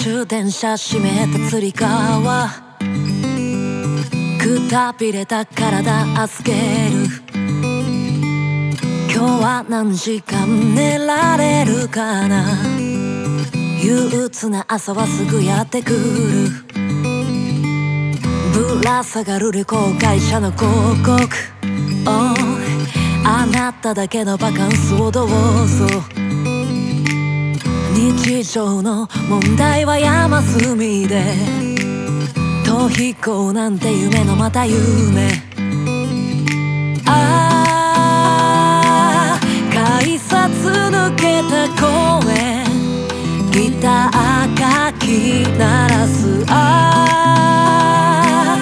終電車閉めたつり革。くたびれた体預ける。今日は何時間寝られるかな。憂鬱な朝はすぐやってくる。ぶら下がる旅行会社の広告、oh、あなただけのバカンスをどうぞ。日常の問題は山積みで逃避行なんて夢のまた夢。ああ改札抜けた公園。ギターかき鳴らす。ああ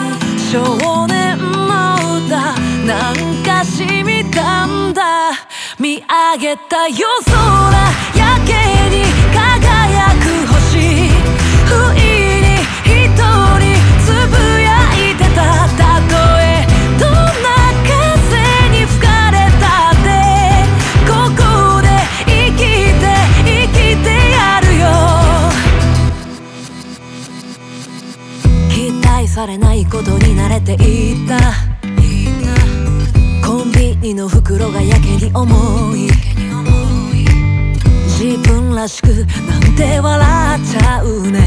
少年の歌なんかしみたんだ。見上げた夜空愛されないことに慣れていた。コンビニの袋がやけに重い。自分らしくなんて笑っちゃうね。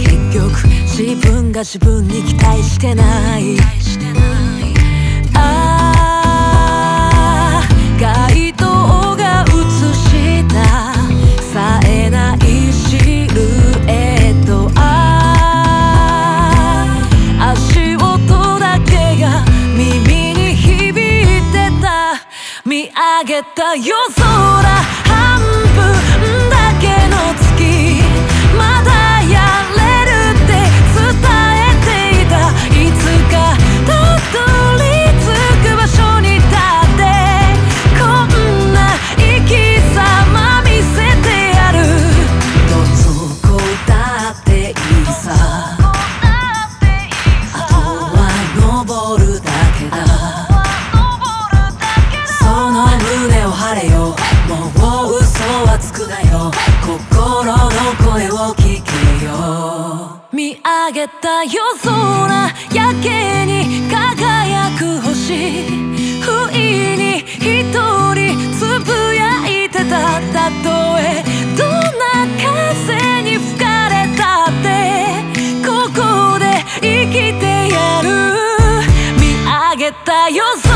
結局自分が自分に期待してない。げた夜空くなよ。心の声を聞けよ。見上げた夜空やけに輝く星。不意に一人つぶやいてたたとえ。どんな風に吹かれたって。ここで生きてやる。見上げた夜空。